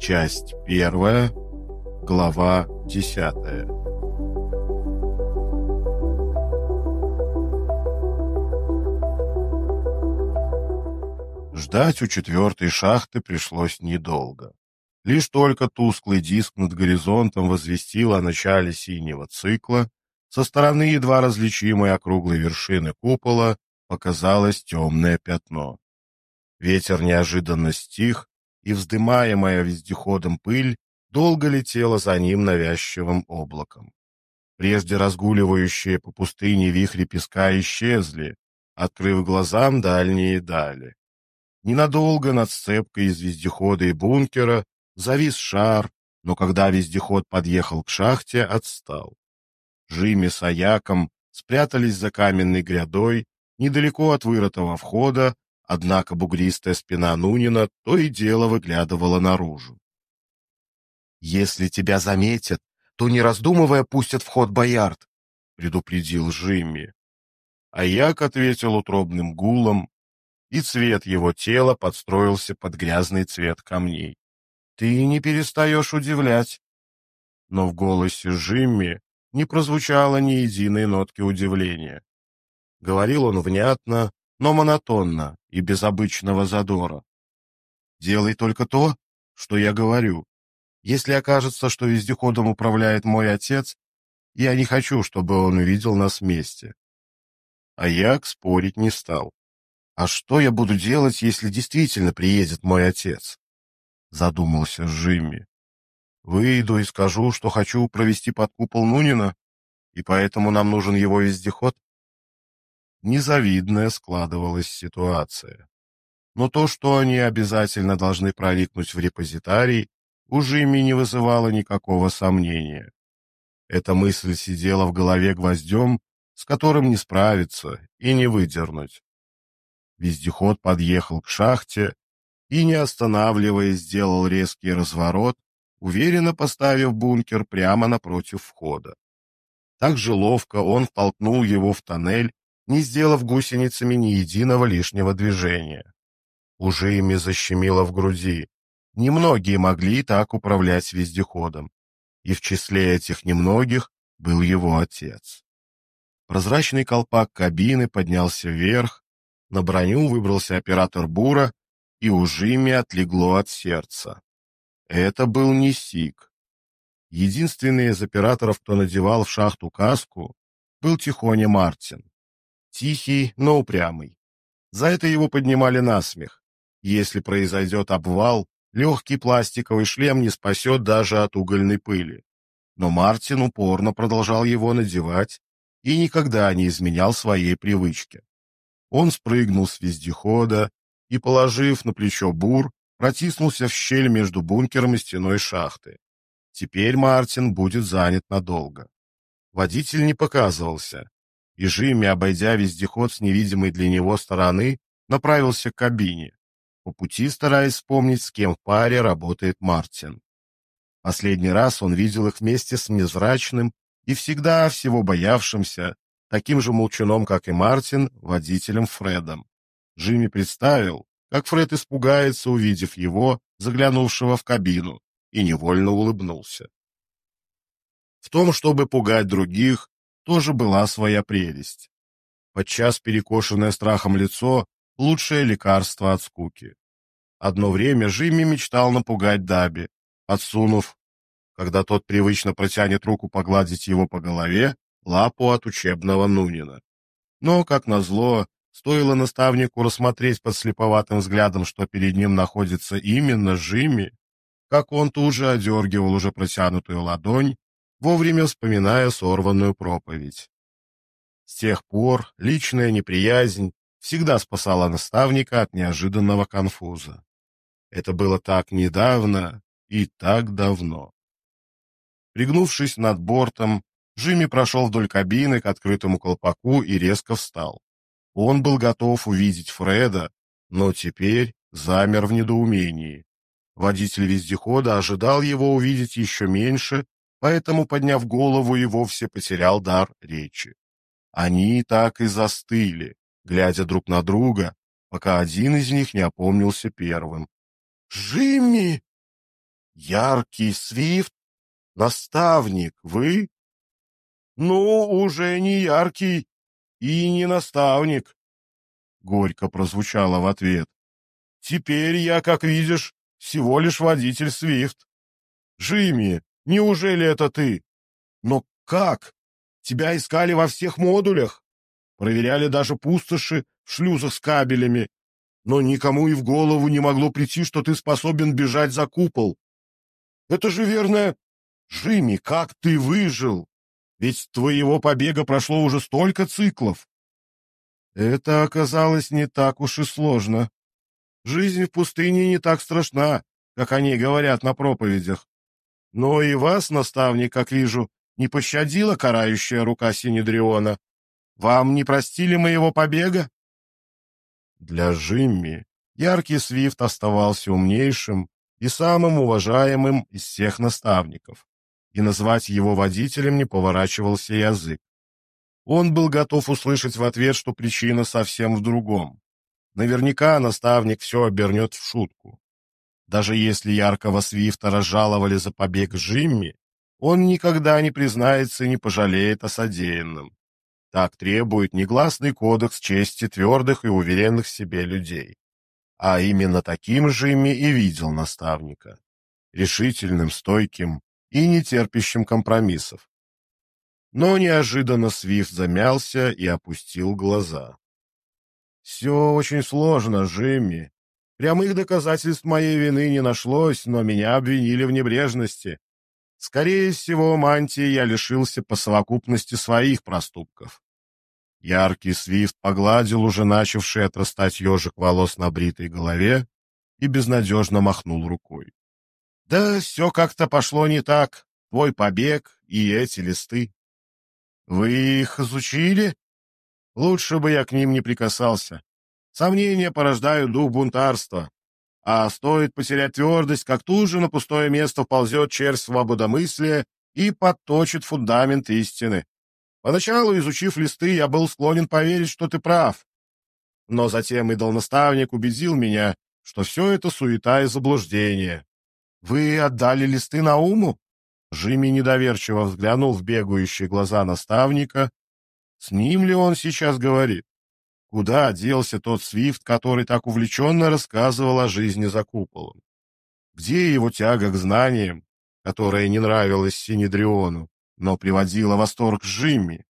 Часть первая, глава десятая. Ждать у четвертой шахты пришлось недолго. Лишь только тусклый диск над горизонтом возвестил о начале синего цикла, со стороны едва различимой округлой вершины купола показалось темное пятно. Ветер неожиданно стих, и вздымаемая вездеходом пыль долго летела за ним навязчивым облаком. Прежде разгуливающие по пустыне вихри песка исчезли, открыв глазам дальние дали. Ненадолго над сцепкой из вездехода и бункера завис шар, но когда вездеход подъехал к шахте, отстал. Жими с Аяком спрятались за каменной грядой недалеко от вырытого входа, однако бугристая спина Нунина то и дело выглядывала наружу. «Если тебя заметят, то, не раздумывая, пустят в ход Боярд», — предупредил Жимми. Аяк ответил утробным гулом, и цвет его тела подстроился под грязный цвет камней. «Ты не перестаешь удивлять». Но в голосе Жимми не прозвучало ни единой нотки удивления. Говорил он внятно, но монотонно и без обычного задора. «Делай только то, что я говорю. Если окажется, что вездеходом управляет мой отец, я не хочу, чтобы он увидел нас вместе». А я спорить не стал. «А что я буду делать, если действительно приедет мой отец?» Задумался Жимми. Выйду и скажу, что хочу провести под купол Нунина, и поэтому нам нужен его вездеход. Незавидная складывалась ситуация. Но то, что они обязательно должны проникнуть в репозитарий, уже ими не вызывало никакого сомнения. Эта мысль сидела в голове гвоздем, с которым не справиться и не выдернуть. Вездеход подъехал к шахте и, не останавливаясь, сделал резкий разворот, уверенно поставив бункер прямо напротив входа. Так же ловко он втолкнул его в тоннель, не сделав гусеницами ни единого лишнего движения. Уже ими защемило в груди. Немногие могли так управлять вездеходом, и в числе этих немногих был его отец. Прозрачный колпак кабины поднялся вверх, на броню выбрался оператор бура, и у Жими отлегло от сердца. Это был не Сик. Единственный из операторов, кто надевал в шахту каску, был Тихоня Мартин. Тихий, но упрямый. За это его поднимали на смех. Если произойдет обвал, легкий пластиковый шлем не спасет даже от угольной пыли. Но Мартин упорно продолжал его надевать и никогда не изменял своей привычке. Он спрыгнул с вездехода и, положив на плечо бур, протиснулся в щель между бункером и стеной шахты. Теперь Мартин будет занят надолго. Водитель не показывался, и Жимми, обойдя вездеход с невидимой для него стороны, направился к кабине, по пути стараясь вспомнить, с кем в паре работает Мартин. Последний раз он видел их вместе с невзрачным и всегда всего боявшимся, таким же молчуном, как и Мартин, водителем Фредом. Жимми представил, как Фред испугается, увидев его, заглянувшего в кабину, и невольно улыбнулся. В том, чтобы пугать других, тоже была своя прелесть. Подчас перекошенное страхом лицо — лучшее лекарство от скуки. Одно время Жимми мечтал напугать Даби, отсунув, когда тот привычно протянет руку погладить его по голове, лапу от учебного Нунина. Но, как назло, Стоило наставнику рассмотреть под слеповатым взглядом, что перед ним находится именно Жими, как он тут же одергивал уже протянутую ладонь, вовремя вспоминая сорванную проповедь. С тех пор личная неприязнь всегда спасала наставника от неожиданного конфуза. Это было так недавно и так давно. Пригнувшись над бортом, Жими прошел вдоль кабины к открытому колпаку и резко встал. Он был готов увидеть Фреда, но теперь замер в недоумении. Водитель вездехода ожидал его увидеть еще меньше, поэтому, подняв голову, и вовсе потерял дар речи. Они так и застыли, глядя друг на друга, пока один из них не опомнился первым. «Джимми!» «Яркий Свифт? Наставник, вы?» «Ну, уже не яркий и не наставник», — горько прозвучало в ответ. «Теперь я, как видишь, всего лишь водитель Свифт. Джимми, неужели это ты? Но как? Тебя искали во всех модулях. Проверяли даже пустоши в шлюзах с кабелями. Но никому и в голову не могло прийти, что ты способен бежать за купол. Это же верно... Джимми, как ты выжил? Ведь с твоего побега прошло уже столько циклов. Это оказалось не так уж и сложно. Жизнь в пустыне не так страшна, как они говорят на проповедях. Но и вас, наставник, как вижу, не пощадила карающая рука Синедриона. Вам не простили моего побега? Для Жимми яркий Свифт оставался умнейшим и самым уважаемым из всех наставников, и назвать его водителем не поворачивался язык. Он был готов услышать в ответ, что причина совсем в другом. Наверняка наставник все обернет в шутку. Даже если яркого Свифта разжаловали за побег Жимми, он никогда не признается и не пожалеет о содеянном. Так требует негласный кодекс чести твердых и уверенных в себе людей. А именно таким же ими и видел наставника. Решительным, стойким и нетерпящим компромиссов. Но неожиданно Свифт замялся и опустил глаза. «Все очень сложно, Джимми. Прямых доказательств моей вины не нашлось, но меня обвинили в небрежности. Скорее всего, мантии я лишился по совокупности своих проступков. Яркий свифт погладил уже начавший отрастать ежик волос на бритой голове и безнадежно махнул рукой. Да все как-то пошло не так. Твой побег и эти листы. Вы их изучили? Лучше бы я к ним не прикасался. Сомнения порождают дух бунтарства. А стоит потерять твердость, как тут же на пустое место вползет червь свободомыслия и подточит фундамент истины. Поначалу, изучив листы, я был склонен поверить, что ты прав. Но затем идол-наставник убедил меня, что все это суета и заблуждение. Вы отдали листы на уму? Жими недоверчиво взглянул в бегающие глаза наставника. С ним ли он сейчас говорит? Куда делся тот Свифт, который так увлеченно рассказывал о жизни за куполом? Где его тяга к знаниям, которая не нравилась Синедриону, но приводила восторг Жимми?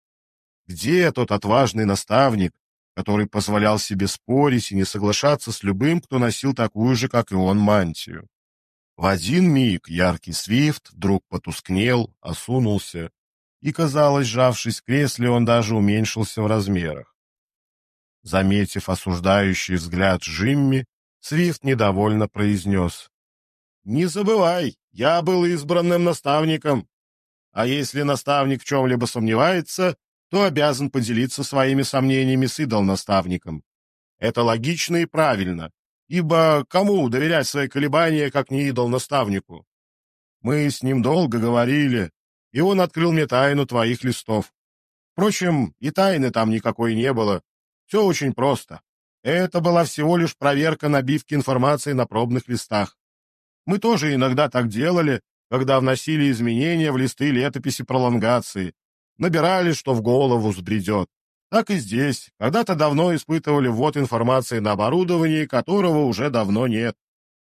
Где тот отважный наставник, который позволял себе спорить и не соглашаться с любым, кто носил такую же, как и он, мантию? В один миг яркий Свифт вдруг потускнел, осунулся, и, казалось, сжавшись в кресле, он даже уменьшился в размерах. Заметив осуждающий взгляд Джимми, Свифт недовольно произнес. «Не забывай, я был избранным наставником. А если наставник в чем-либо сомневается, то обязан поделиться своими сомнениями с идол-наставником. Это логично и правильно, ибо кому доверять свои колебания, как не идол-наставнику? Мы с ним долго говорили, и он открыл мне тайну твоих листов. Впрочем, и тайны там никакой не было, все очень просто. Это была всего лишь проверка набивки информации на пробных листах. Мы тоже иногда так делали, когда вносили изменения в листы летописи пролонгации. Набирали, что в голову взбредет. Так и здесь. Когда-то давно испытывали ввод информации на оборудовании, которого уже давно нет.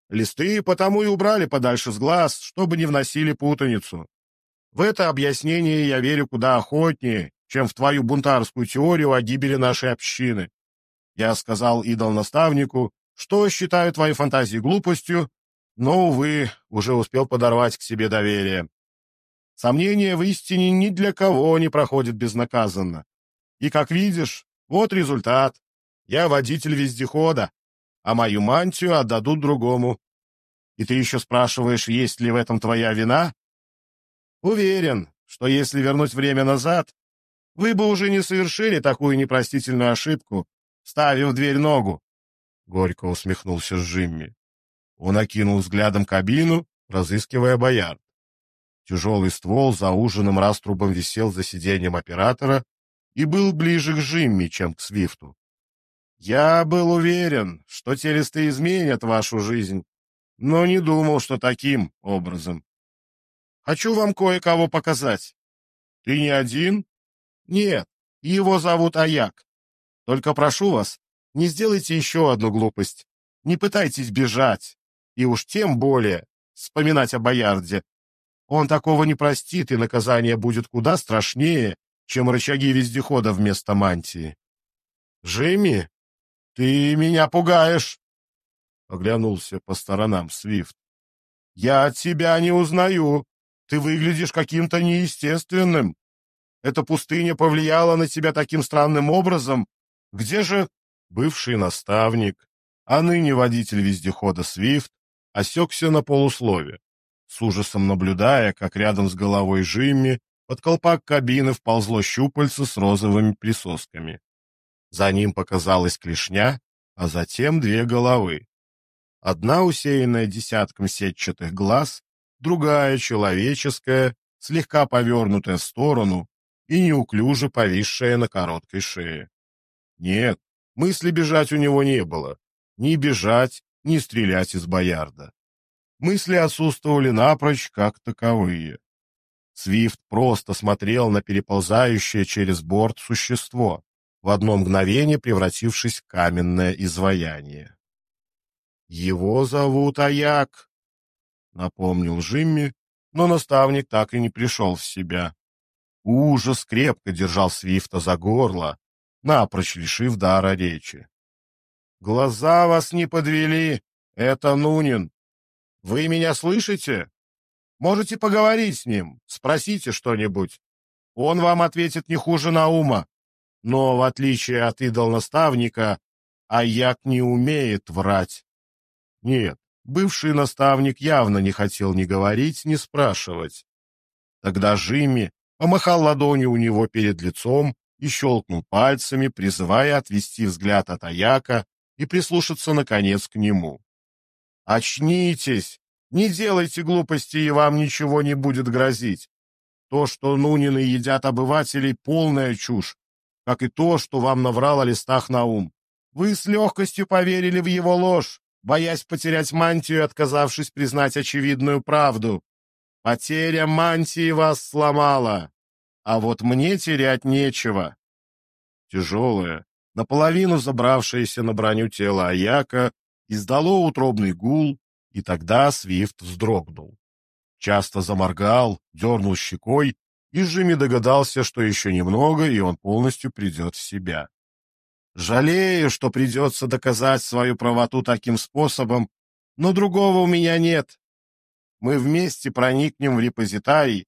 Листы потому и убрали подальше с глаз, чтобы не вносили путаницу. В это объяснение я верю куда охотнее, чем в твою бунтарскую теорию о гибели нашей общины. Я сказал идол-наставнику, что считаю твои фантазии глупостью, но, увы, уже успел подорвать к себе доверие. Сомнение в истине ни для кого не проходит безнаказанно. И, как видишь, вот результат. Я водитель вездехода, а мою мантию отдадут другому. И ты еще спрашиваешь, есть ли в этом твоя вина? Уверен, что если вернуть время назад, вы бы уже не совершили такую непростительную ошибку, ставив дверь ногу. Горько усмехнулся Джимми. Он окинул взглядом кабину, разыскивая бояр. Тяжелый ствол за ужином раструбом висел за сиденьем оператора и был ближе к Джимми, чем к Свифту. Я был уверен, что те листы изменят вашу жизнь, но не думал, что таким образом. Хочу вам кое-кого показать. Ты не один? Нет, его зовут Аяк. Только прошу вас, не сделайте еще одну глупость. Не пытайтесь бежать, и уж тем более вспоминать о Боярде. Он такого не простит, и наказание будет куда страшнее, чем рычаги вездехода вместо мантии. «Джимми, ты меня пугаешь!» Оглянулся по сторонам Свифт. «Я тебя не узнаю. Ты выглядишь каким-то неестественным. Эта пустыня повлияла на тебя таким странным образом. Где же бывший наставник, а ныне водитель вездехода Свифт, осекся на полуслове, с ужасом наблюдая, как рядом с головой Жимми под колпак кабины вползло щупальце с розовыми присосками. За ним показалась клешня, а затем две головы. Одна усеянная десятком сетчатых глаз, другая человеческая, слегка повернутая в сторону и неуклюже повисшая на короткой шее. Нет, мысли бежать у него не было. Ни бежать, ни стрелять из боярда. Мысли отсутствовали напрочь как таковые. Свифт просто смотрел на переползающее через борт существо, в одно мгновение превратившись в каменное изваяние. «Его зовут Аяк», — напомнил Жимми, но наставник так и не пришел в себя. Ужас крепко держал Свифта за горло, напрочь лишив дара речи. «Глаза вас не подвели, это Нунин. Вы меня слышите? Можете поговорить с ним, спросите что-нибудь. Он вам ответит не хуже Наума. Но, в отличие от идол-наставника, Аяк не умеет врать. Нет, бывший наставник явно не хотел ни говорить, ни спрашивать. Тогда Жимми помахал ладонью у него перед лицом и щелкнул пальцами, призывая отвести взгляд от Аяка и прислушаться, наконец, к нему. «Очнитесь! Не делайте глупости, и вам ничего не будет грозить. То, что Нунины едят обывателей, полная чушь, как и то, что вам наврал о листах на ум. Вы с легкостью поверили в его ложь, боясь потерять мантию отказавшись признать очевидную правду. Потеря мантии вас сломала, а вот мне терять нечего. Тяжелое, наполовину забравшееся на броню тело Аяка, издало утробный гул, и тогда Свифт вздрогнул. Часто заморгал, дернул щекой, и Жимми догадался, что еще немного, и он полностью придет в себя. «Жалею, что придется доказать свою правоту таким способом, но другого у меня нет. Мы вместе проникнем в репозитарий,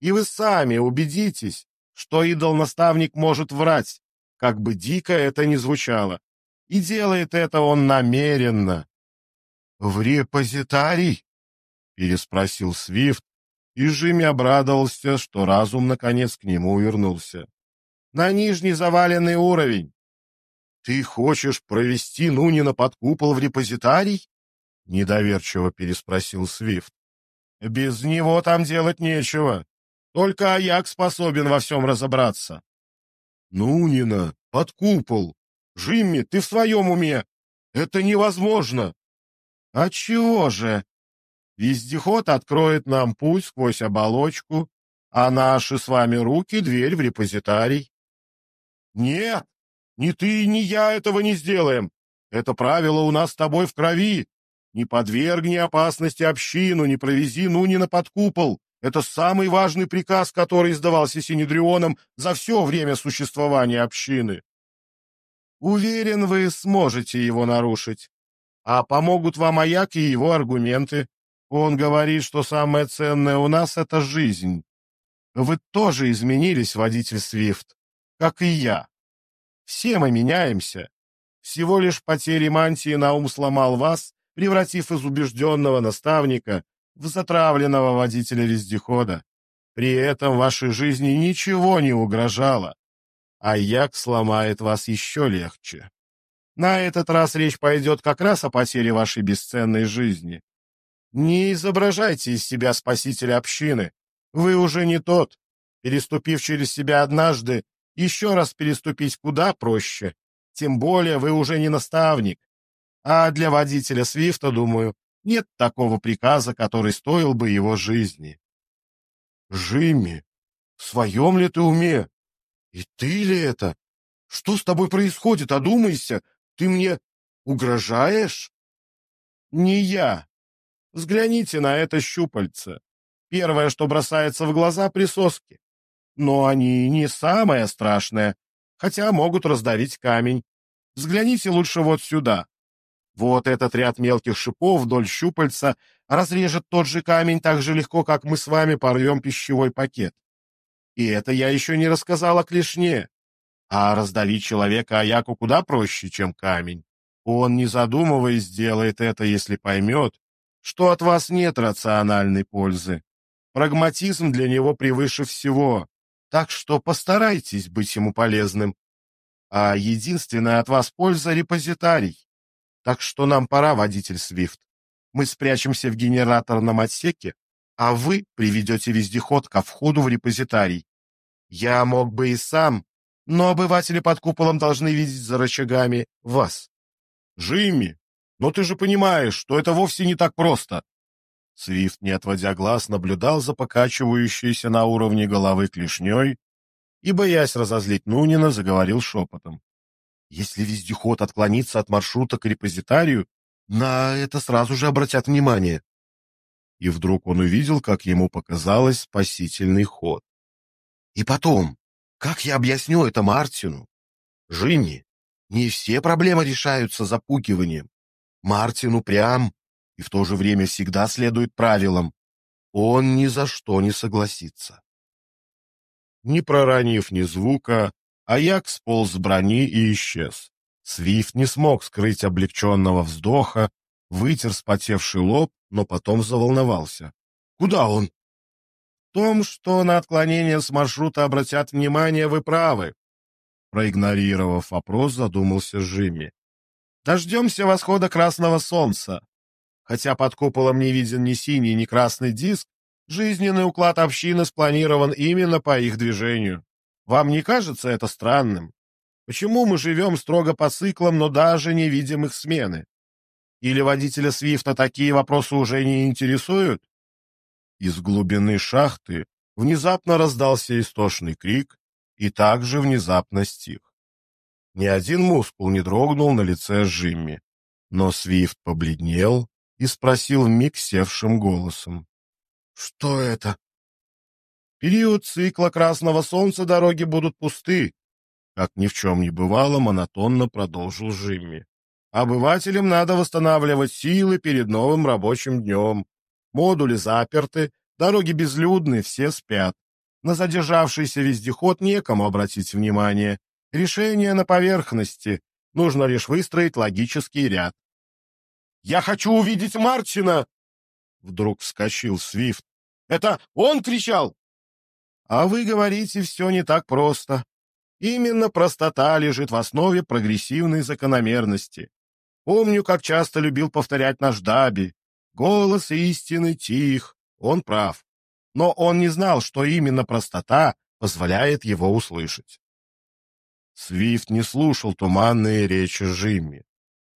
и вы сами убедитесь, что идол-наставник может врать, как бы дико это ни звучало. И делает это он намеренно. — В репозитарий? — переспросил Свифт, и Жимми обрадовался, что разум наконец к нему вернулся. — На нижний заваленный уровень. — Ты хочешь провести Нунина под купол в репозитарий? — недоверчиво переспросил Свифт. — Без него там делать нечего. Только Аяк способен во всем разобраться. Нунина, под купол. Жимми, ты в своем уме? Это невозможно. А чего же? Вездеход откроет нам путь сквозь оболочку, а наши с вами руки — дверь в репозитарий. Нет, ни ты, ни я этого не сделаем. Это правило у нас с тобой в крови. Не подвергни опасности общину, не провези Нунина под купол. Это самый важный приказ, который издавался Синедрионом за все время существования общины. Уверен, вы сможете его нарушить. А помогут вам Аяк и его аргументы. Он говорит, что самое ценное у нас — это жизнь. Вы тоже изменились, водитель Свифт, как и я. Все мы меняемся. Всего лишь потери мантии Наум сломал вас, превратив из убежденного наставника в затравленного водителя вездехода. При этом вашей жизни ничего не угрожало, а як сломает вас еще легче. На этот раз речь пойдет как раз о потере вашей бесценной жизни. Не изображайте из себя спасителя общины. Вы уже не тот. Переступив через себя однажды, еще раз переступить куда проще. Тем более вы уже не наставник. А для водителя Свифта, думаю, нет такого приказа, который стоил бы его жизни. Жимми, в своем ли ты уме? И ты ли это? Что с тобой происходит? Одумайся. Ты мне угрожаешь? Не я. Взгляните на это щупальце. Первое, что бросается в глаза — присоски. Но они не самое страшное, хотя могут раздавить камень. Взгляните лучше вот сюда. Вот этот ряд мелких шипов вдоль щупальца разрежет тот же камень так же легко, как мы с вами порвем пищевой пакет. И это я еще не рассказал о клешне. А раздавить человека Аяку куда проще, чем камень. Он, не задумываясь, сделает это, если поймет, что от вас нет рациональной пользы. Прагматизм для него превыше всего, так что постарайтесь быть ему полезным. А единственная от вас польза — репозитарий. Так что нам пора, водитель Свифт. Мы спрячемся в генераторном отсеке, а вы приведете вездеход ко входу в репозитарий. Я мог бы и сам, но обыватели под куполом должны видеть за рычагами вас. Джимми, но ты же понимаешь, что это вовсе не так просто. Свифт, не отводя глаз, наблюдал за покачивающейся на уровне головы клешней и, боясь разозлить Нунина, заговорил шепотом. Если вездеход отклонится от маршрута к репозитарию, на это сразу же обратят внимание. И вдруг он увидел, как ему показалось, спасительный ход. И потом, как я объясню это Мартину? Жинни, не все проблемы решаются запугиванием. Мартин упрям и в то же время всегда следует правилам. Он ни за что не согласится. Не проронив ни звука, Аяк сполз с брони и исчез. Свифт не смог скрыть облегченного вздоха, вытер спотевший лоб, но потом заволновался. «Куда он?» «В том, что на отклонение с маршрута обратят внимание, вы правы». Проигнорировав вопрос, задумался Жимми. «Дождемся восхода красного солнца. Хотя под куполом не виден ни синий, ни красный диск, жизненный уклад общины спланирован именно по их движению. Вам не кажется это странным? Почему мы живем строго по циклам, но даже не видим их смены? Или водителя Свифта такие вопросы уже не интересуют? Из глубины шахты внезапно раздался истошный крик и также внезапно стих. Ни один мускул не дрогнул на лице Жимми, но Свифт побледнел и спросил миг севшим голосом. — Что это? Период цикла красного солнца дороги будут пусты. Как ни в чем не бывало, монотонно продолжил Жимми. Обывателям надо восстанавливать силы перед новым рабочим днем. Модули заперты, дороги безлюдны, все спят. На задержавшийся вездеход некому обратить внимание. Решение на поверхности. Нужно лишь выстроить логический ряд. «Я хочу увидеть Мартина!» Вдруг вскочил Свифт. «Это он кричал? А вы говорите, все не так просто. Именно простота лежит в основе прогрессивной закономерности. Помню, как часто любил повторять наш Даби. Голос истины тих, он прав. Но он не знал, что именно простота позволяет его услышать. Свифт не слушал туманные речи Жимми.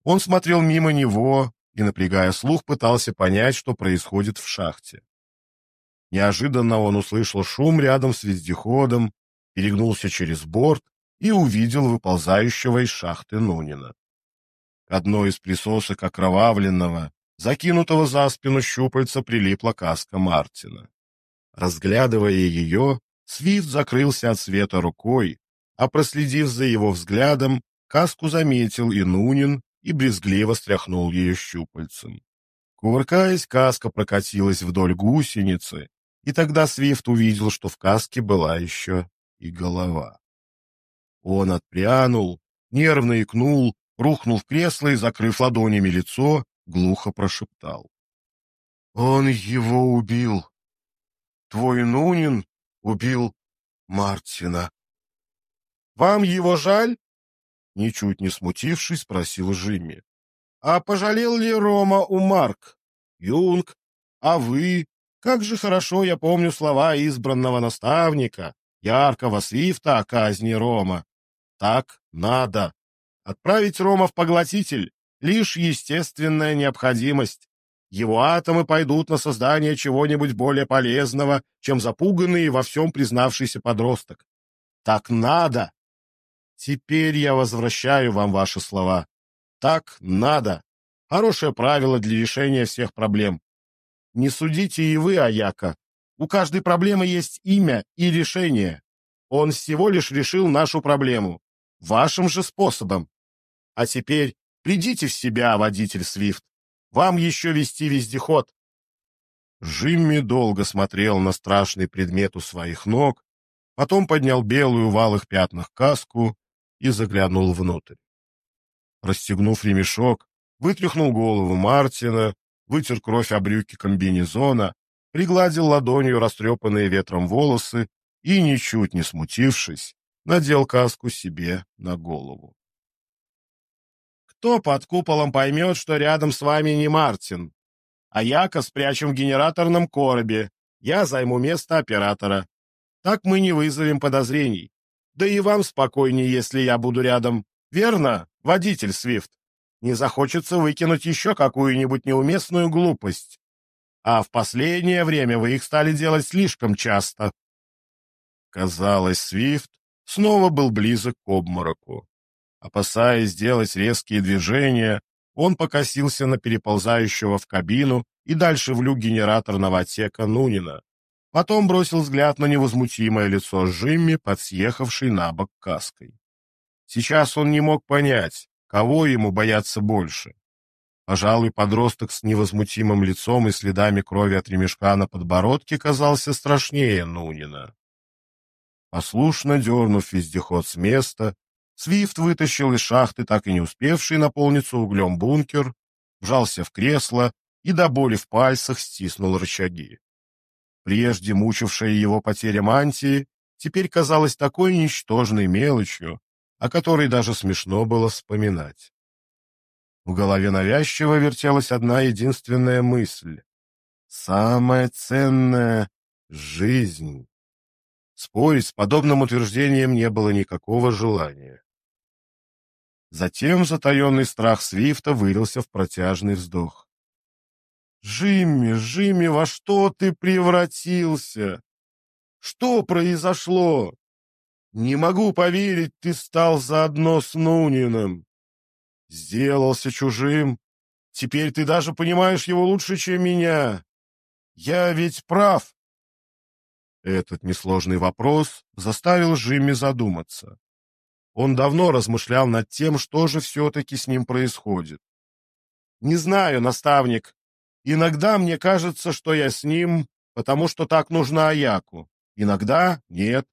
Он смотрел мимо него и, напрягая слух, пытался понять, что происходит в шахте. Неожиданно он услышал шум рядом с вездеходом, перегнулся через борт и увидел выползающего из шахты Нунина. К одной из присосок окровавленного, закинутого за спину щупальца, прилипла каска Мартина. Разглядывая ее, Свифт закрылся от света рукой, а проследив за его взглядом, каску заметил и Нунин и брезгливо стряхнул ее щупальцем. Кувыркаясь, каска прокатилась вдоль гусеницы, и тогда Свифт увидел, что в каске была еще и голова. Он отпрянул, нервно икнул, рухнул в кресло и, закрыв ладонями лицо, глухо прошептал. — Он его убил. Твой Нунин убил Мартина. — Вам его жаль? — ничуть не смутившись, спросил Жимми. — А пожалел ли Рома у Марк? Юнг? А вы? Как же хорошо я помню слова избранного наставника, яркого свифта о казни Рома. Так надо. Отправить Рома в поглотитель — лишь естественная необходимость. Его атомы пойдут на создание чего-нибудь более полезного, чем запуганный и во всем признавшийся подросток. Так надо. Теперь я возвращаю вам ваши слова. Так надо. Хорошее правило для решения всех проблем. Не судите и вы, Аяка. У каждой проблемы есть имя и решение. Он всего лишь решил нашу проблему. Вашим же способом. А теперь придите в себя, водитель Свифт. Вам еще вести вездеход. Жимми долго смотрел на страшный предмет у своих ног, потом поднял белую в алых пятнах каску и заглянул внутрь. Расстегнув ремешок, вытряхнул голову Мартина, вытер кровь о брюки комбинезона, пригладил ладонью растрепанные ветром волосы и, ничуть не смутившись, надел каску себе на голову. Кто под куполом поймет, что рядом с вами не Мартин? А Яка спрячем в генераторном коробе. Я займу место оператора. Так мы не вызовем подозрений. Да и вам спокойнее, если я буду рядом. Верно, водитель Свифт? Не захочется выкинуть еще какую-нибудь неуместную глупость. А в последнее время вы их стали делать слишком часто. Казалось, Свифт снова был близок к обмороку. Опасаясь сделать резкие движения, он покосился на переползающего в кабину и дальше в люк генераторного отсека Нунина. Потом бросил взгляд на невозмутимое лицо Жимми, подсъехавшей на бок каской. Сейчас он не мог понять, кого ему бояться больше. Пожалуй, подросток с невозмутимым лицом и следами крови от ремешка на подбородке казался страшнее Нунина. Послушно дернув вездеход с места, Свифт вытащил из шахты так и не успевший наполниться углем бункер, вжался в кресло и до боли в пальцах стиснул рычаги. Прежде мучившая его потеря мантии теперь казалась такой ничтожной мелочью, о которой даже смешно было вспоминать. В голове навязчиво вертелась одна единственная мысль. Самое ценное — жизнь. Спорить с подобным утверждением не было никакого желания. Затем затаенный страх Свифта вылился в протяжный вздох. «Жимми, Жимми, во что ты превратился? Что произошло? Не могу поверить, ты стал заодно с Нуниным. Сделался чужим. Теперь ты даже понимаешь его лучше, чем меня. Я ведь прав». Этот несложный вопрос заставил Жимми задуматься. Он давно размышлял над тем, что же все-таки с ним происходит. «Не знаю, наставник. Иногда мне кажется, что я с ним, потому что так нужно Аяку. Иногда нет.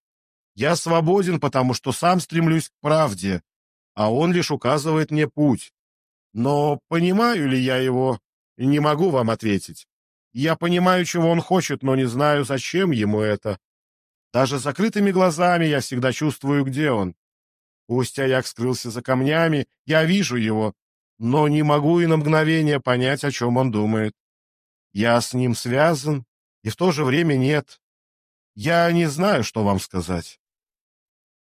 Я свободен, потому что сам стремлюсь к правде, а он лишь указывает мне путь. Но понимаю ли я его, не могу вам ответить. Я понимаю, чего он хочет, но не знаю, зачем ему это. Даже закрытыми глазами я всегда чувствую, где он. Пусть Аяк скрылся за камнями, я вижу его, но не могу и на мгновение понять, о чем он думает. Я с ним связан, и в то же время нет. Я не знаю, что вам сказать.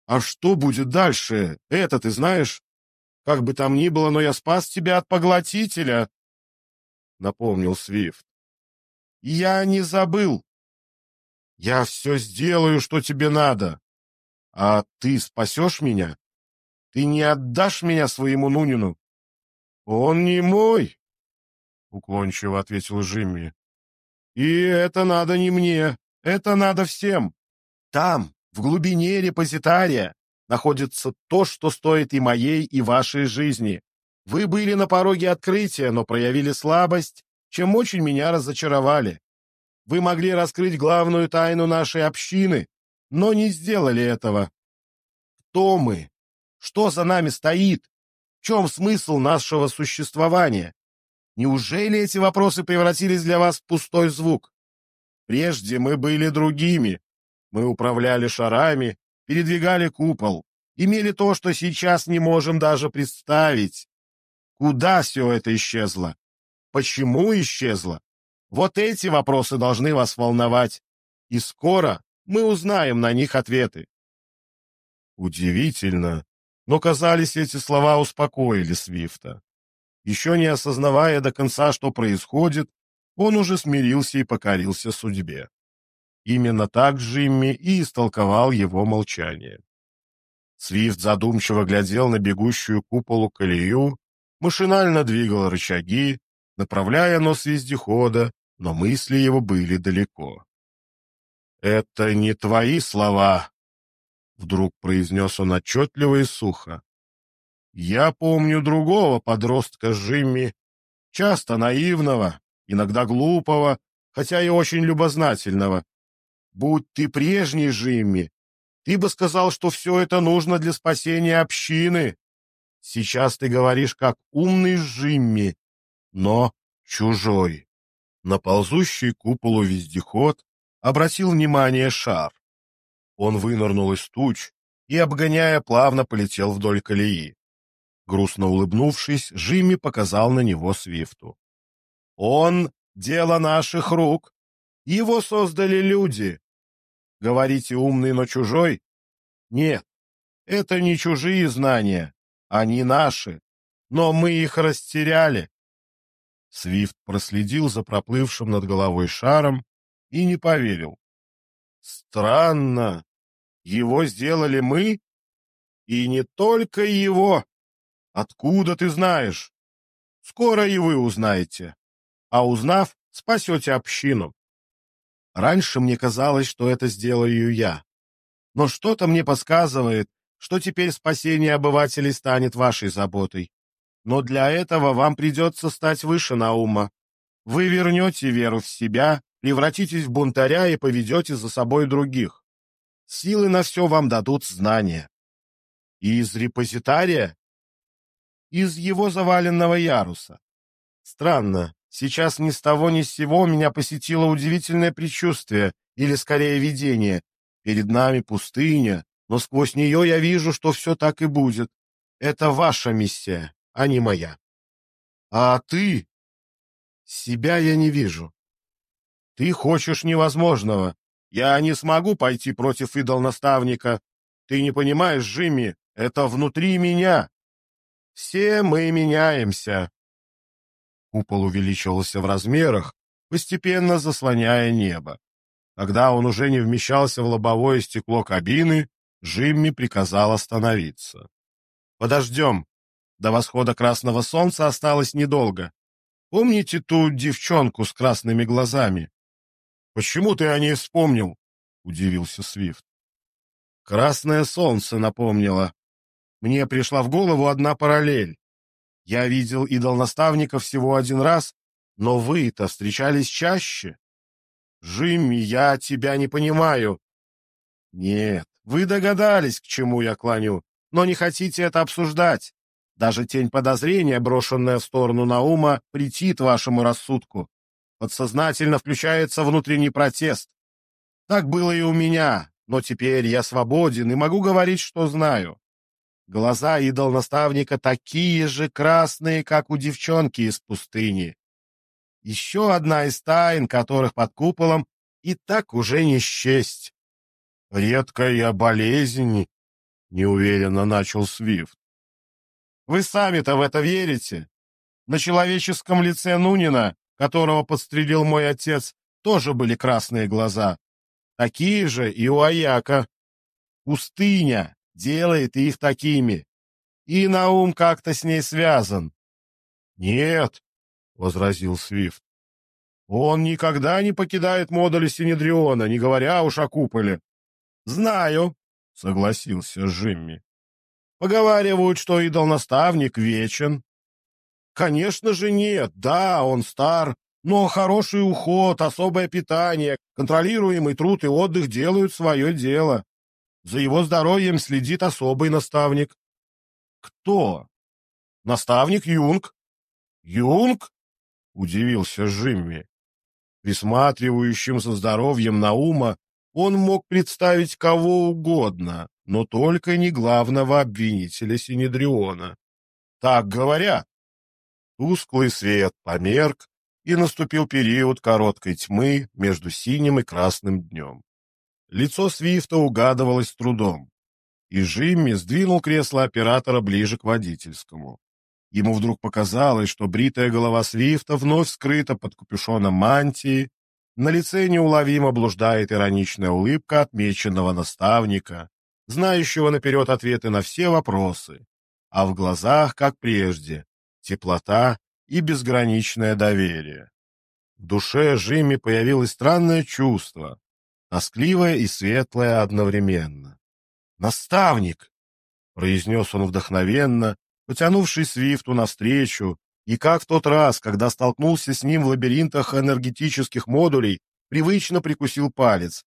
А что будет дальше? Это ты знаешь? Как бы там ни было, но я спас тебя от поглотителя, — напомнил Свифт. Я не забыл. Я все сделаю, что тебе надо. А ты спасешь меня? Ты не отдашь меня своему Нунину? Он не мой, — уклончиво ответил Жимми. И это надо не мне, это надо всем. Там, в глубине репозитария, находится то, что стоит и моей, и вашей жизни. Вы были на пороге открытия, но проявили слабость, чем очень меня разочаровали. Вы могли раскрыть главную тайну нашей общины, но не сделали этого. Кто мы? Что за нами стоит? В чем смысл нашего существования? Неужели эти вопросы превратились для вас в пустой звук? Прежде мы были другими. Мы управляли шарами, передвигали купол, имели то, что сейчас не можем даже представить. Куда все это исчезло? Почему исчезло? Вот эти вопросы должны вас волновать. И скоро мы узнаем на них ответы. Удивительно, Но, казались, эти слова успокоили Свифта. Еще не осознавая до конца, что происходит, он уже смирился и покорился судьбе. Именно так Джимми и истолковал его молчание. Свифт задумчиво глядел на бегущую куполу колею, машинально двигал рычаги, направляя нос вездехода, но мысли его были далеко. «Это не твои слова», — вдруг произнес он отчетливо и сухо. «Я помню другого подростка Жимми, часто наивного, иногда глупого, хотя и очень любознательного. Будь ты прежний Жимми, ты бы сказал, что все это нужно для спасения общины. Сейчас ты говоришь как умный Жимми, но чужой. На ползущий куполу вездеход обратил внимание шар. Он вынырнул из туч и, обгоняя, плавно полетел вдоль колеи. Грустно улыбнувшись, Жимми показал на него Свифту. «Он — дело наших рук. Его создали люди. Говорите, умный, но чужой? Нет, это не чужие знания, они наши, но мы их растеряли. Свифт проследил за проплывшим над головой шаром и не поверил. Странно, его сделали мы? И не только его. Откуда ты знаешь? Скоро и вы узнаете. А узнав, спасете общину. Раньше мне казалось, что это сделаю я. Но что-то мне подсказывает, что теперь спасение обывателей станет вашей заботой. Но для этого вам придется стать выше Наума. Вы вернете веру в себя, превратитесь в бунтаря и поведете за собой других. Силы на все вам дадут знания. Из репозитария? Из его заваленного яруса. Странно, сейчас ни с того ни с сего меня посетило удивительное предчувствие, или скорее видение. Перед нами пустыня, но сквозь нее я вижу, что все так и будет. Это ваша миссия а не моя. А ты? Себя я не вижу. Ты хочешь невозможного. Я не смогу пойти против идол-наставника. Ты не понимаешь, Джимми, это внутри меня. Все мы меняемся. Купол увеличивался в размерах, постепенно заслоняя небо. Когда он уже не вмещался в лобовое стекло кабины, Джимми приказал остановиться. «Подождем», до восхода красного солнца осталось недолго. Помните ту девчонку с красными глазами? Почему ты о ней вспомнил? Удивился Свифт. Красное солнце напомнило. Мне пришла в голову одна параллель. Я видел идол-наставника всего один раз, но вы-то встречались чаще. Жимми, я тебя не понимаю. Нет, вы догадались, к чему я клоню, но не хотите это обсуждать. Даже тень подозрения, брошенная в сторону Наума, претит вашему рассудку. Подсознательно включается внутренний протест. Так было и у меня, но теперь я свободен и могу говорить, что знаю. Глаза идол-наставника такие же красные, как у девчонки из пустыни. Еще одна из тайн, которых под куполом и так уже не счесть. «Редкая болезнь», — неуверенно начал Свифт. Вы сами-то в это верите? На человеческом лице Нунина, которого подстрелил мой отец, тоже были красные глаза. Такие же и у Аяка. Пустыня делает их такими. И Наум как-то с ней связан. Нет, — возразил Свифт. Он никогда не покидает модули Синедриона, не говоря уж о куполе. Знаю, — согласился Жимми. Поговаривают, что идол-наставник вечен. Конечно же нет, да, он стар, но хороший уход, особое питание, контролируемый труд и отдых делают свое дело. За его здоровьем следит особый наставник. Кто? Наставник Юнг. Юнг? Удивился Жимми. Присматривающим за здоровьем Наума он мог представить кого угодно, но только не главного обвинителя Синедриона. Так говорят. Тусклый свет померк, и наступил период короткой тьмы между синим и красным днем. Лицо Свифта угадывалось с трудом. и Жимми сдвинул кресло оператора ближе к водительскому. Ему вдруг показалось, что бритая голова Свифта вновь скрыта под капюшоном мантии, на лице неуловимо блуждает ироничная улыбка отмеченного наставника, знающего наперед ответы на все вопросы, а в глазах, как прежде, теплота и безграничное доверие. В душе Жимми появилось странное чувство, тоскливое и светлое одновременно. «Наставник!» — произнес он вдохновенно, потянувший Свифту навстречу, и как в тот раз, когда столкнулся с ним в лабиринтах энергетических модулей, привычно прикусил палец.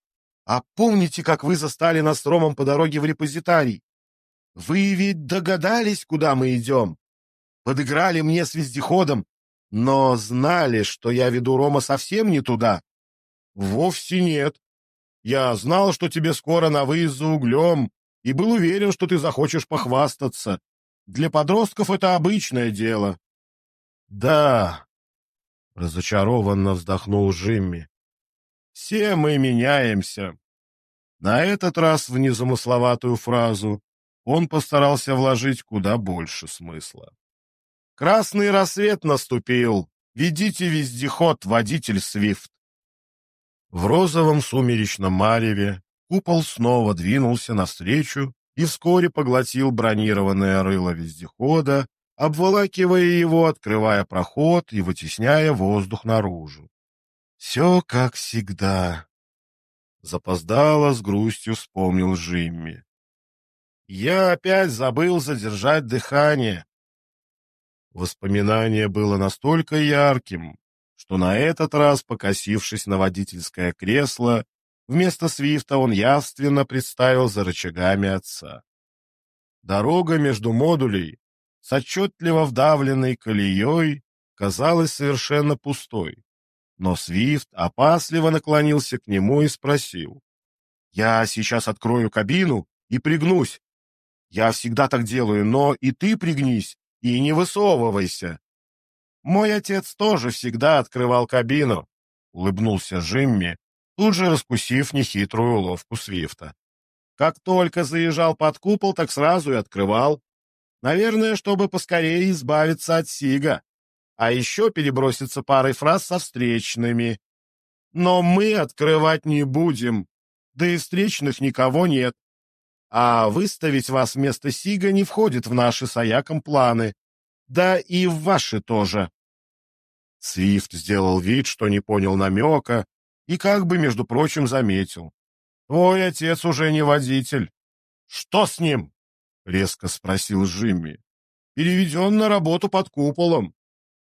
«А помните, как вы застали нас с Ромом по дороге в репозитарий? Вы ведь догадались, куда мы идем? Подыграли мне с вездеходом, но знали, что я веду Рома совсем не туда?» «Вовсе нет. Я знал, что тебе скоро на выезд за углем, и был уверен, что ты захочешь похвастаться. Для подростков это обычное дело. Да, разочарованно вздохнул Жимми. Все мы меняемся. На этот раз в незамысловатую фразу он постарался вложить куда больше смысла. Красный рассвет наступил. Ведите вездеход, водитель Свифт. В розовом сумеречном мареве Купол снова двинулся навстречу и вскоре поглотил бронированное рыло вездехода, обволакивая его, открывая проход и вытесняя воздух наружу. Все как всегда. Запоздало, с грустью вспомнил Жимми. Я опять забыл задержать дыхание. Воспоминание было настолько ярким, что на этот раз, покосившись на водительское кресло, Вместо свифта он явственно представил за рычагами отца. Дорога между модулей с отчетливо вдавленной колеей казалась совершенно пустой. Но Свифт опасливо наклонился к нему и спросил. «Я сейчас открою кабину и пригнусь. Я всегда так делаю, но и ты пригнись и не высовывайся». «Мой отец тоже всегда открывал кабину», — улыбнулся Жимми, тут же раскусив нехитрую уловку Свифта. Как только заезжал под купол, так сразу и открывал. Наверное, чтобы поскорее избавиться от Сига. А еще переброситься парой фраз со встречными. Но мы открывать не будем, да и встречных никого нет. А выставить вас вместо Сига не входит в наши с Аяком планы. Да и в ваши тоже. Свифт сделал вид, что не понял намека, и как бы, между прочим, заметил. «Твой отец уже не водитель». «Что с ним?» — резко спросил Жимми. «Переведен на работу под куполом.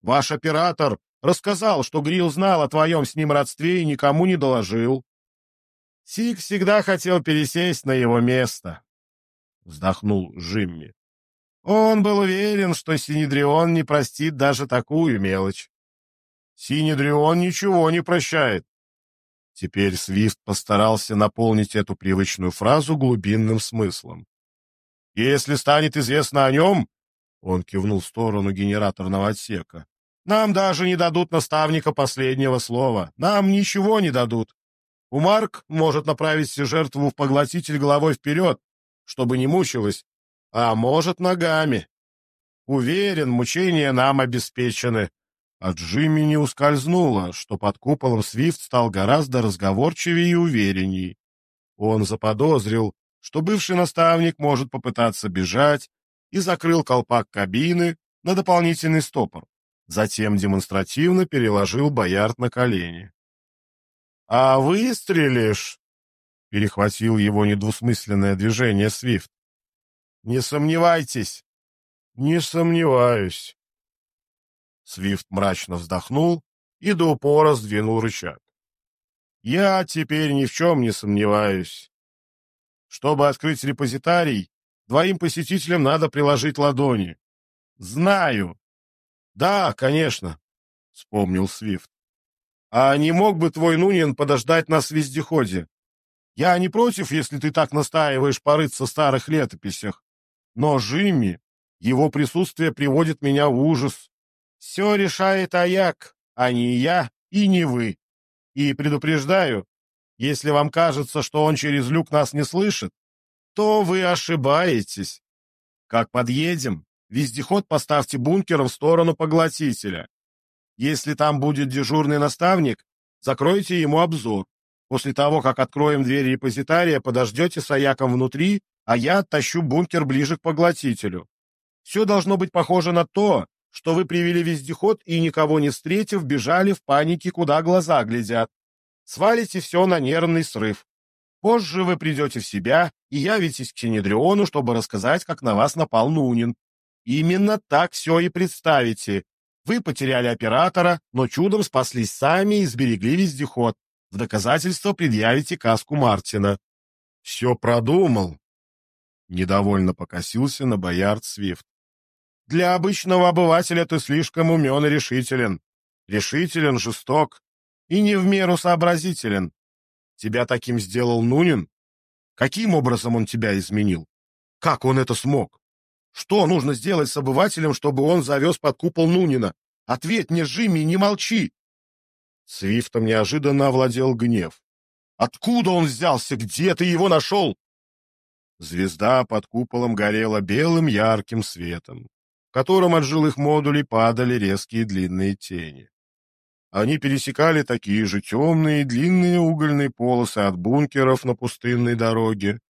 Ваш оператор рассказал, что Грил знал о твоем с ним родстве и никому не доложил. Сик всегда хотел пересесть на его место», — вздохнул Жимми. Он был уверен, что Синедрион не простит даже такую мелочь. Синедрион ничего не прощает. Теперь Свифт постарался наполнить эту привычную фразу глубинным смыслом. «Если станет известно о нем...» — он кивнул в сторону генераторного отсека. «Нам даже не дадут наставника последнего слова. Нам ничего не дадут. Умарк может направить жертву в поглотитель головой вперед, чтобы не мучилась, а может ногами. Уверен, мучения нам обеспечены. От Джимми не ускользнуло, что под куполом Свифт стал гораздо разговорчивее и уверенней. Он заподозрил, что бывший наставник может попытаться бежать, и закрыл колпак кабины на дополнительный стопор. Затем демонстративно переложил Боярд на колени. — А выстрелишь? — перехватил его недвусмысленное движение Свифт. — Не сомневайтесь. — Не сомневаюсь. Свифт мрачно вздохнул и до упора сдвинул рычаг. Я теперь ни в чем не сомневаюсь. Чтобы открыть репозитарий, двоим посетителям надо приложить ладони. Знаю. Да, конечно, вспомнил Свифт. А не мог бы твой Нунин подождать нас в вездеходе? Я не против, если ты так настаиваешь порыться в старых летописях. Но Жимми, его присутствие приводит меня в ужас. Все решает Аяк, а не я и не вы. И предупреждаю, если вам кажется, что он через люк нас не слышит, то вы ошибаетесь. Как подъедем, вездеход поставьте бункером в сторону поглотителя. Если там будет дежурный наставник, закройте ему обзор. После того, как откроем дверь репозитария, подождете с Аяком внутри, а я оттащу бункер ближе к поглотителю. Все должно быть похоже на то, что вы привели вездеход и, никого не встретив, бежали в панике, куда глаза глядят. Свалите все на нервный срыв. Позже вы придете в себя и явитесь к Синедриону, чтобы рассказать, как на вас напал Нунин. Именно так все и представите. Вы потеряли оператора, но чудом спаслись сами и сберегли вездеход. В доказательство предъявите каску Мартина. Все продумал. Недовольно покосился на Боярд Свифт. Для обычного обывателя ты слишком умен и решителен. Решителен, жесток и не в меру сообразителен. Тебя таким сделал Нунин? Каким образом он тебя изменил? Как он это смог? Что нужно сделать с обывателем, чтобы он завез под купол Нунина? Ответь мне, Жимми, не молчи!» Свифтом неожиданно овладел гнев. «Откуда он взялся? Где ты его нашел?» Звезда под куполом горела белым ярким светом, в котором от жилых модулей падали резкие длинные тени. Они пересекали такие же темные длинные угольные полосы от бункеров на пустынной дороге,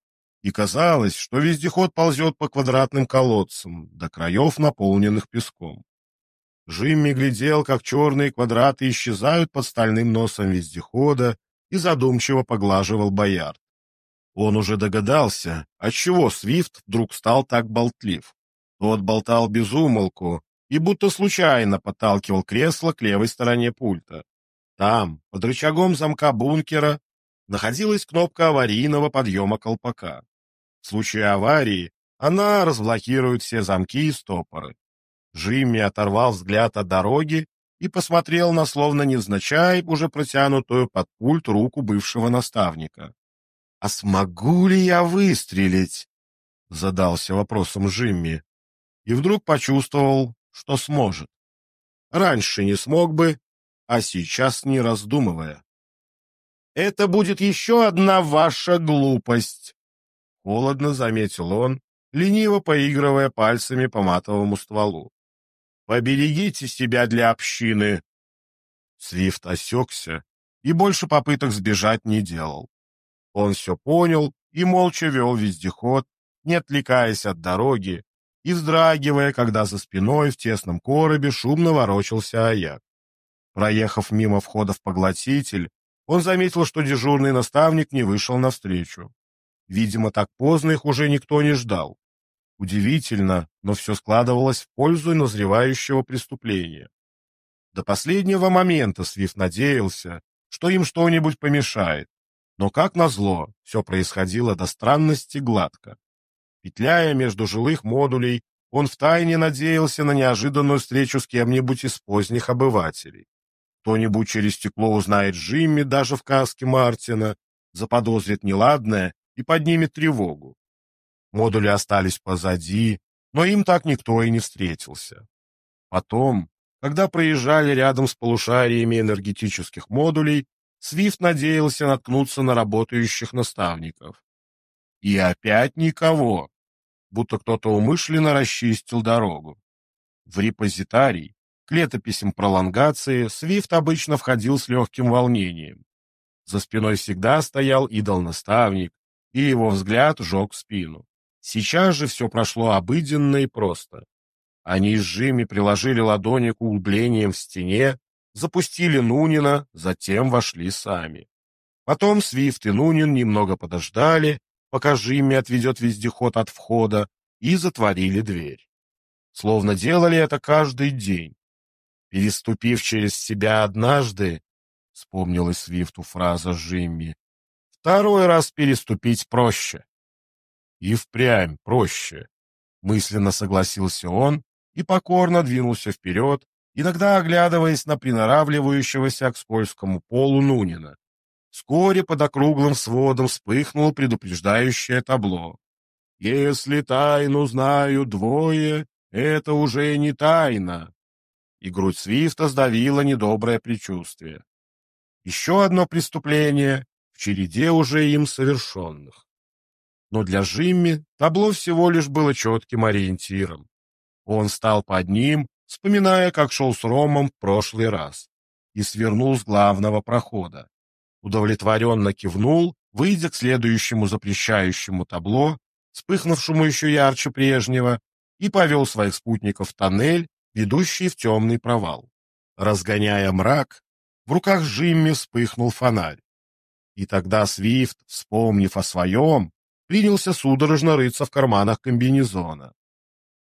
и казалось, что вездеход ползет по квадратным колодцам, до краев наполненных песком. Жимми глядел, как черные квадраты исчезают под стальным носом вездехода, и задумчиво поглаживал боярд. Он уже догадался, отчего Свифт вдруг стал так болтлив. Тот болтал без умолку и будто случайно подталкивал кресло к левой стороне пульта. Там, под рычагом замка бункера, находилась кнопка аварийного подъема колпака. В случае аварии она разблокирует все замки и стопоры. Джимми оторвал взгляд от дороги и посмотрел на словно невзначай уже протянутую под пульт руку бывшего наставника. «А смогу ли я выстрелить?» — задался вопросом Джимми. И вдруг почувствовал, что сможет. Раньше не смог бы, а сейчас не раздумывая. «Это будет еще одна ваша глупость!» Холодно заметил он, лениво поигрывая пальцами по матовому стволу. «Поберегите себя для общины!» Свифт осекся и больше попыток сбежать не делал. Он все понял и молча вел вездеход, не отвлекаясь от дороги и вздрагивая, когда за спиной в тесном коробе шумно ворочался Аяк. Проехав мимо входа в поглотитель, он заметил, что дежурный наставник не вышел навстречу. Видимо, так поздно их уже никто не ждал. Удивительно, но все складывалось в пользу назревающего преступления. До последнего момента Свифт надеялся, что им что-нибудь помешает. Но, как назло, все происходило до странности гладко. Петляя между жилых модулей, он втайне надеялся на неожиданную встречу с кем-нибудь из поздних обывателей. Кто-нибудь через стекло узнает Джимми даже в каске Мартина, заподозрит неладное и поднимет тревогу. Модули остались позади, но им так никто и не встретился. Потом, когда проезжали рядом с полушариями энергетических модулей, Свифт надеялся наткнуться на работающих наставников. И опять никого, будто кто-то умышленно расчистил дорогу. В репозитарий, к летописям пролонгации, Свифт обычно входил с легким волнением. За спиной всегда стоял идол-наставник, и его взгляд жег спину. Сейчас же все прошло обыденно и просто. Они с Жими приложили ладони к углублениям в стене, запустили Нунина, затем вошли сами. Потом Свифт и Нунин немного подождали, пока Жимми отведет вездеход от входа, и затворили дверь. Словно делали это каждый день. Переступив через себя однажды, вспомнилась Свифту фраза Жимми, Второй раз переступить проще. И впрямь проще. Мысленно согласился он и покорно двинулся вперед, иногда оглядываясь на приноравливающегося к скользкому полу Нунина. Вскоре под округлым сводом вспыхнуло предупреждающее табло. «Если тайну знают двое, это уже не тайна». И грудь Свифта сдавила недоброе предчувствие. Еще одно преступление, череде уже им совершенных. Но для Жимми табло всего лишь было четким ориентиром. Он стал под ним, вспоминая, как шел с Ромом в прошлый раз, и свернул с главного прохода. Удовлетворенно кивнул, выйдя к следующему запрещающему табло, вспыхнувшему еще ярче прежнего, и повел своих спутников в тоннель, ведущий в темный провал. Разгоняя мрак, в руках Жимми вспыхнул фонарь. И тогда Свифт, вспомнив о своем, принялся судорожно рыться в карманах комбинезона.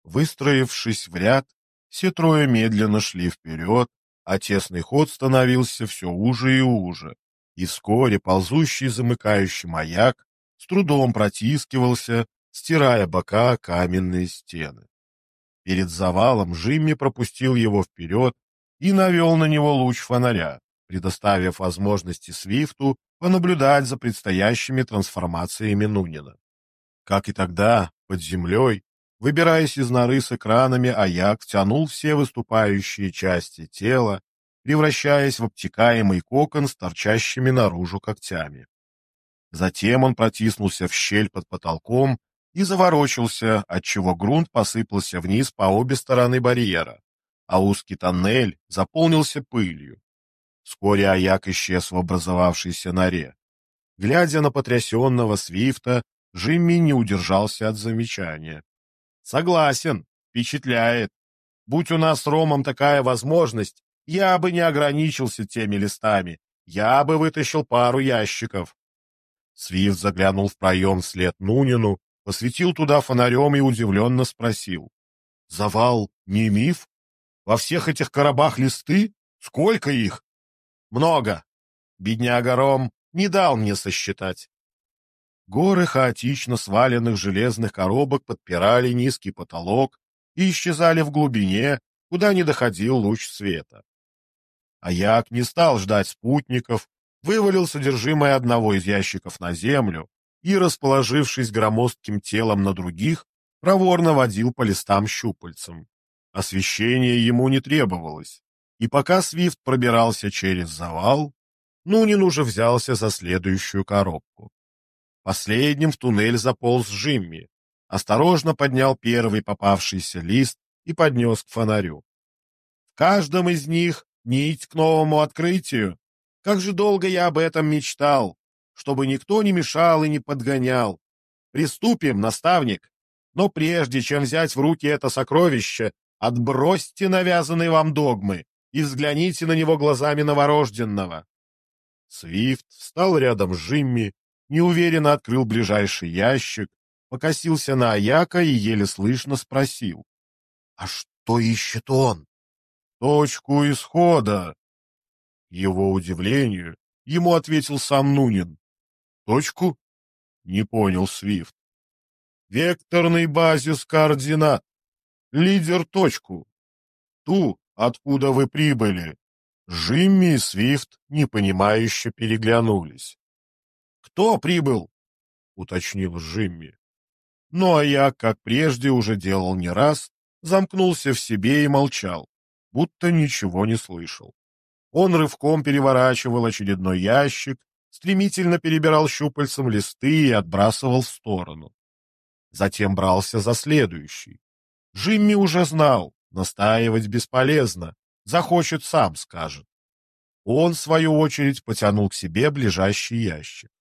Выстроившись в ряд, все трое медленно шли вперед, а тесный ход становился все уже и уже, и вскоре ползущий замыкающий маяк с трудом протискивался, стирая бока каменные стены. Перед завалом Жимми пропустил его вперед и навел на него луч фонаря, предоставив возможности Свифту понаблюдать за предстоящими трансформациями Нунина. Как и тогда, под землей, выбираясь из норы с экранами, Аяк тянул все выступающие части тела, превращаясь в обтекаемый кокон с торчащими наружу когтями. Затем он протиснулся в щель под потолком и заворочился, отчего грунт посыпался вниз по обе стороны барьера, а узкий тоннель заполнился пылью. Вскоре Аяк исчез в образовавшейся норе. Глядя на потрясенного Свифта, Жимми не удержался от замечания. «Согласен, впечатляет. Будь у нас с Ромом такая возможность, я бы не ограничился теми листами. Я бы вытащил пару ящиков». Свифт заглянул в проем вслед Нунину, посветил туда фонарем и удивленно спросил. «Завал не миф? Во всех этих коробах листы? Сколько их?» Много. Бедняга Ром не дал мне сосчитать. Горы хаотично сваленных железных коробок подпирали низкий потолок и исчезали в глубине, куда не доходил луч света. Аяк не стал ждать спутников, вывалил содержимое одного из ящиков на землю и, расположившись громоздким телом на других, проворно водил по листам щупальцем. Освещение ему не требовалось. И пока Свифт пробирался через завал, Нунин уже взялся за следующую коробку. Последним в туннель заполз Жимми, осторожно поднял первый попавшийся лист и поднес к фонарю. В каждом из них нить к новому открытию. Как же долго я об этом мечтал, чтобы никто не мешал и не подгонял. Приступим, наставник. Но прежде чем взять в руки это сокровище, отбросьте навязанные вам догмы и взгляните на него глазами новорожденного. Свифт встал рядом с Жимми, неуверенно открыл ближайший ящик, покосился на Аяка и еле слышно спросил. — А что ищет он? — Точку исхода. Его удивлению ему ответил сам Нунин. — Точку? — не понял Свифт. — Векторный базис координат. Лидер точку. Ту, откуда вы прибыли?» Жимми и Свифт непонимающе переглянулись. «Кто прибыл?» — уточнил Жимми. Ну, а я, как прежде уже делал не раз, замкнулся в себе и молчал, будто ничего не слышал. Он рывком переворачивал очередной ящик, стремительно перебирал щупальцем листы и отбрасывал в сторону. Затем брался за следующий. Жимми уже знал, Настаивать бесполезно. Захочет, сам скажет. Он, в свою очередь, потянул к себе ближайший ящик.